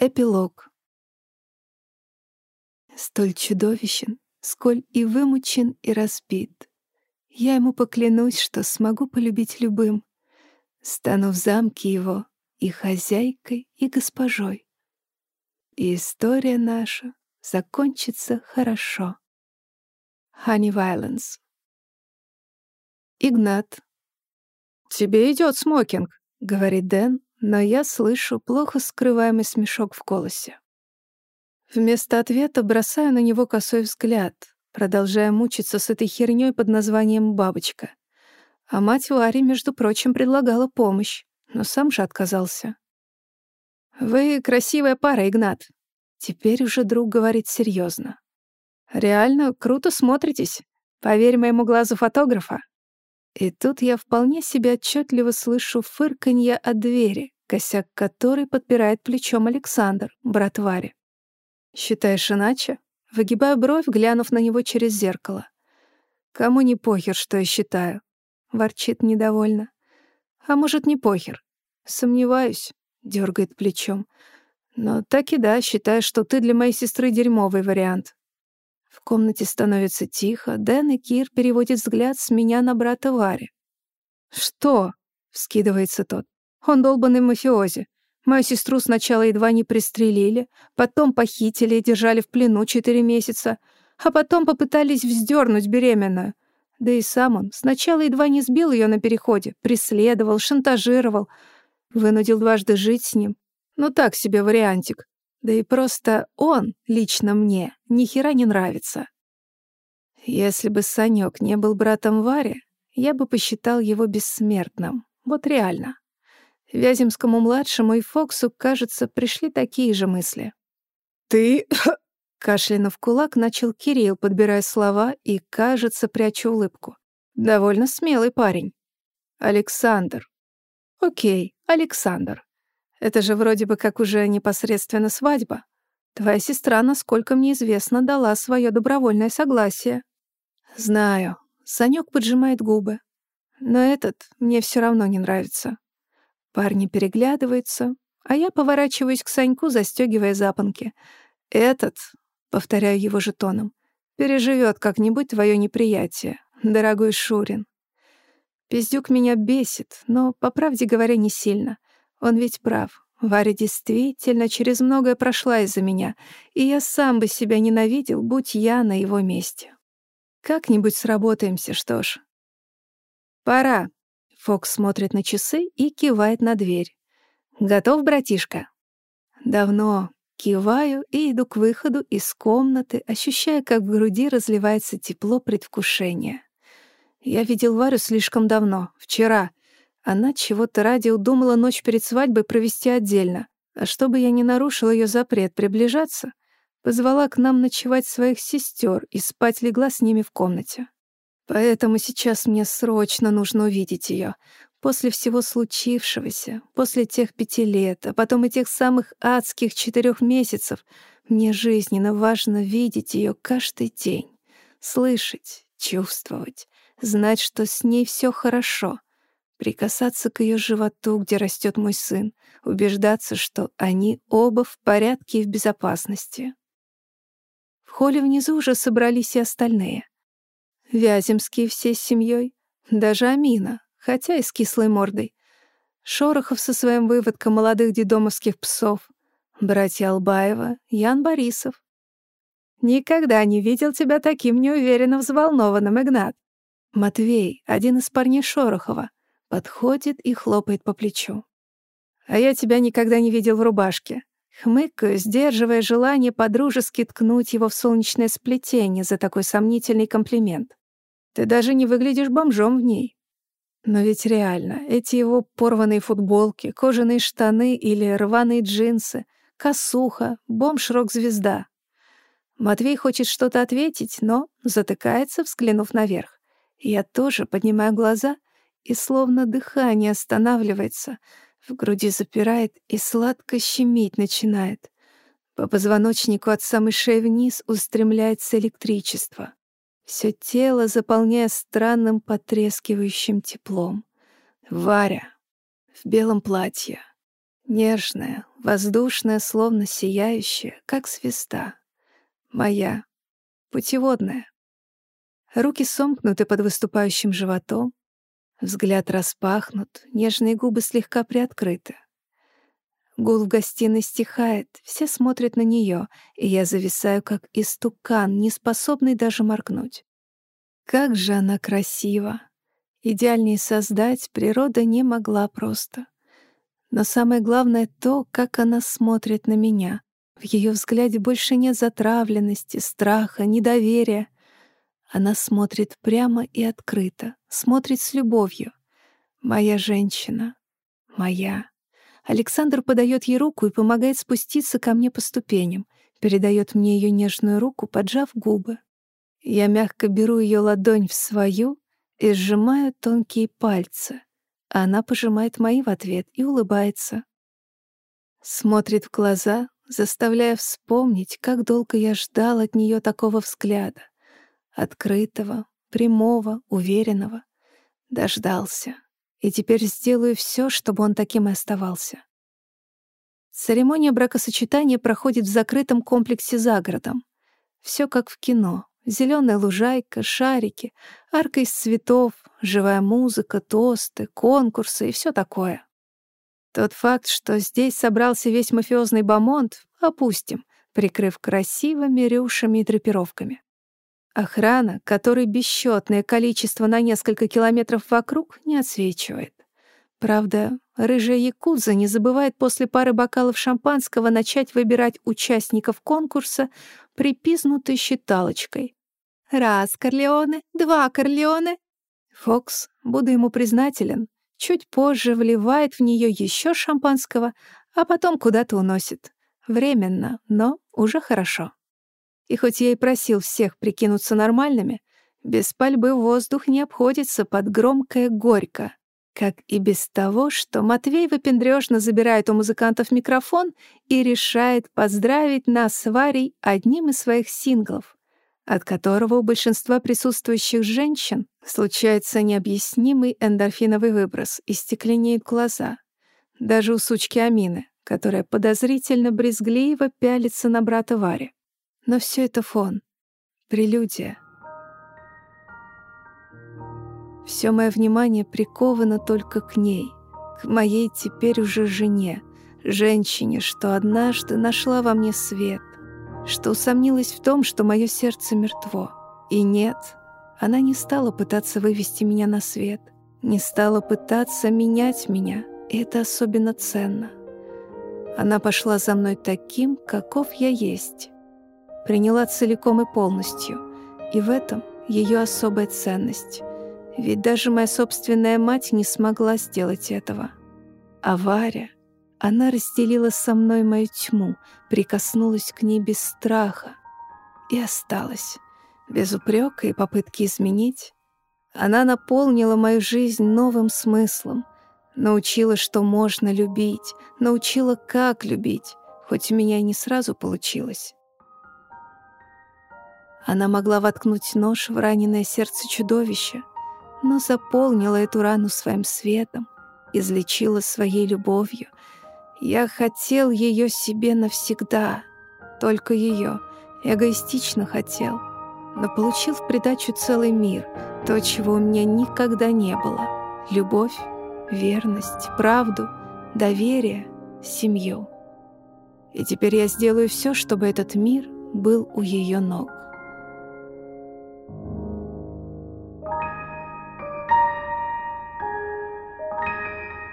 Эпилог. Столь чудовищен, сколь и вымучен, и разбит. Я ему поклянусь, что смогу полюбить любым. Стану в замке его и хозяйкой, и госпожой. И история наша закончится хорошо. Honey Violence. Игнат. «Тебе идет смокинг», — говорит Дэн, но я слышу плохо скрываемый смешок в голосе. Вместо ответа бросаю на него косой взгляд, продолжая мучиться с этой хернёй под названием «бабочка». А мать Вари, между прочим, предлагала помощь, но сам же отказался. «Вы красивая пара, Игнат». Теперь уже друг говорит серьезно. «Реально круто смотритесь. Поверь моему глазу фотографа». И тут я вполне себе отчетливо слышу фырканье от двери, косяк которой подпирает плечом Александр, брат Вари. «Считаешь иначе?» Выгибаю бровь, глянув на него через зеркало. «Кому не похер, что я считаю?» Ворчит недовольно. «А может, не похер?» «Сомневаюсь», — дергает плечом. «Но так и да, считаю, что ты для моей сестры дерьмовый вариант. Комнате становится тихо. Дэн и Кир переводят взгляд с меня на брата Вари. «Что?» — вскидывается тот. «Он долбанный мафиози. Мою сестру сначала едва не пристрелили, потом похитили и держали в плену четыре месяца, а потом попытались вздернуть беременную. Да и сам он сначала едва не сбил ее на переходе, преследовал, шантажировал, вынудил дважды жить с ним. Ну так себе вариантик. Да и просто он лично мне ни хера не нравится. Если бы Санёк не был братом Вари, я бы посчитал его бессмертным. Вот реально. Вяземскому-младшему и Фоксу, кажется, пришли такие же мысли. «Ты...» — кашлянув кулак, начал Кирилл, подбирая слова и, кажется, пряча улыбку. «Довольно смелый парень. Александр». «Окей, Александр. Это же вроде бы как уже непосредственно свадьба. Твоя сестра, насколько мне известно, дала свое добровольное согласие. Знаю. Санек поджимает губы. Но этот мне все равно не нравится. Парни переглядываются, а я поворачиваюсь к Саньку, застегивая запонки. Этот, повторяю его жетоном, переживет как-нибудь твое неприятие, дорогой Шурин. Пиздюк меня бесит, но, по правде говоря, не сильно — он ведь прав. Варя действительно через многое прошла из-за меня, и я сам бы себя ненавидел, будь я на его месте. Как-нибудь сработаемся, что ж. Пора. Фокс смотрит на часы и кивает на дверь. Готов, братишка? Давно. Киваю и иду к выходу из комнаты, ощущая, как в груди разливается тепло предвкушения. Я видел Варю слишком давно, вчера, она чего-то ради удумала ночь перед свадьбой провести отдельно. А чтобы я не нарушил ее запрет приближаться, позвала к нам ночевать своих сестер и спать легла с ними в комнате. Поэтому сейчас мне срочно нужно увидеть ее. После всего случившегося, после тех пяти лет, а потом и тех самых адских четырех месяцев, мне жизненно важно видеть ее каждый день, слышать, чувствовать, знать, что с ней все хорошо — прикасаться к ее животу, где растет мой сын, убеждаться, что они оба в порядке и в безопасности. В холле внизу уже собрались и остальные. Вяземские все с семьей, даже Амина, хотя и с кислой мордой. Шорохов со своим выводком молодых дедомовских псов, братья Албаева, Ян Борисов. «Никогда не видел тебя таким неуверенно взволнованным, Игнат». Матвей, один из парней Шорохова, Подходит и хлопает по плечу. «А я тебя никогда не видел в рубашке». Хмыкаю, сдерживая желание подружески ткнуть его в солнечное сплетение за такой сомнительный комплимент. «Ты даже не выглядишь бомжом в ней». Но ведь реально, эти его порванные футболки, кожаные штаны или рваные джинсы, косуха, бомж-рок-звезда. Матвей хочет что-то ответить, но затыкается, взглянув наверх. Я тоже поднимаю глаза и словно дыхание останавливается, в груди запирает и сладко щемить начинает. По позвоночнику от самой шеи вниз устремляется электричество. Все тело заполняя странным потрескивающим теплом. Варя в белом платье. Нежная, воздушная, словно сияющая, как звезда. Моя, путеводная. Руки сомкнуты под выступающим животом, взгляд распахнут, нежные губы слегка приоткрыты. Гул в гостиной стихает, все смотрят на нее, и я зависаю, как истукан, не способный даже моргнуть. Как же она красива! Идеальнее создать природа не могла просто. Но самое главное то, как она смотрит на меня. В ее взгляде больше нет затравленности, страха, недоверия. Она смотрит прямо и открыто, смотрит с любовью. Моя женщина. Моя. Александр подает ей руку и помогает спуститься ко мне по ступеням, передает мне ее нежную руку, поджав губы. Я мягко беру ее ладонь в свою и сжимаю тонкие пальцы. Она пожимает мои в ответ и улыбается. Смотрит в глаза, заставляя вспомнить, как долго я ждал от нее такого взгляда. Открытого, прямого, уверенного. Дождался. И теперь сделаю все, чтобы он таким и оставался. Церемония бракосочетания проходит в закрытом комплексе за городом. Все как в кино. Зеленая лужайка, шарики, арка из цветов, живая музыка, тосты, конкурсы и все такое. Тот факт, что здесь собрался весь мафиозный бомонд, опустим, прикрыв красивыми рюшами и драпировками. Охрана, которой бесчетное количество на несколько километров вокруг, не отсвечивает. Правда, рыжая якудза не забывает после пары бокалов шампанского начать выбирать участников конкурса припизнутой считалочкой. Раз Корлеоне, два Корлеоне. Фокс, буду ему признателен, чуть позже вливает в нее еще шампанского, а потом куда-то уносит. Временно, но уже хорошо. И хоть я и просил всех прикинуться нормальными, без пальбы воздух не обходится под громкое «горько», как и без того, что Матвей выпендрёжно забирает у музыкантов микрофон и решает поздравить нас с Варей одним из своих синглов от которого у большинства присутствующих женщин случается необъяснимый эндорфиновый выброс и стекленеют глаза. Даже у сучки Амины, которая подозрительно брезгливо пялится на брата Вари. Но все это фон, прелюдия. Все мое внимание приковано только к ней, к моей теперь уже жене, женщине, что однажды нашла во мне свет, что усомнилась в том, что мое сердце мертво. И нет, она не стала пытаться вывести меня на свет, не стала пытаться менять меня, и это особенно ценно. Она пошла за мной таким, каков я есть. Приняла целиком и полностью, и в этом ее особая ценность. Ведь даже моя собственная мать не смогла сделать этого. А Варя... Она разделила со мной мою тьму, прикоснулась к ней без страха и осталась, без упрека и попытки изменить. Она наполнила мою жизнь новым смыслом, научила, что можно любить, научила, как любить, хоть у меня и не сразу получилось. Она могла воткнуть нож в раненое сердце чудовища, но заполнила эту рану своим светом, излечила своей любовью, я хотел ее себе навсегда, только ее, эгоистично хотел, но получил в придачу целый мир, то, чего у меня никогда не было. Любовь, верность, правду, доверие, семью. И теперь я сделаю все, чтобы этот мир был у ее ног.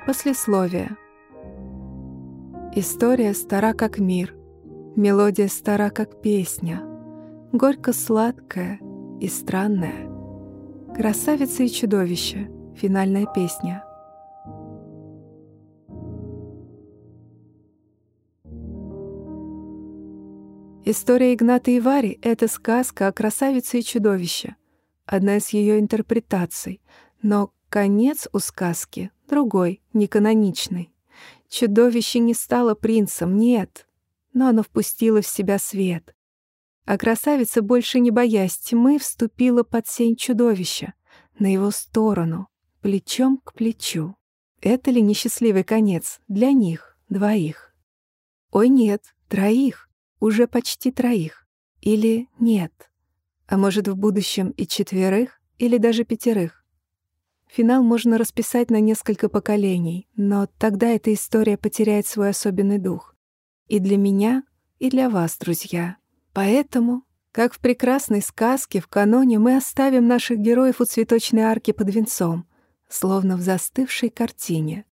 Послесловие. История стара, как мир, мелодия стара, как песня, горько-сладкая и странная. Красавица и чудовище — финальная песня. История Игната и Вари — это сказка о красавице и чудовище, одна из ее интерпретаций, но конец у сказки другой, неканоничный. Чудовище не стало принцем, нет, но оно впустило в себя свет. А красавица, больше не боясь тьмы, вступила под сень чудовища, на его сторону, плечом к плечу. Это ли несчастливый конец для них, двоих. Ой, нет, троих, уже почти троих. Или нет. А может, в будущем и четверых, или даже пятерых. Финал можно расписать на несколько поколений, но тогда эта история потеряет свой особенный дух. И для меня, и для вас, друзья. Поэтому, как в прекрасной сказке, в каноне мы оставим наших героев у цветочной арки под венцом, словно в застывшей картине.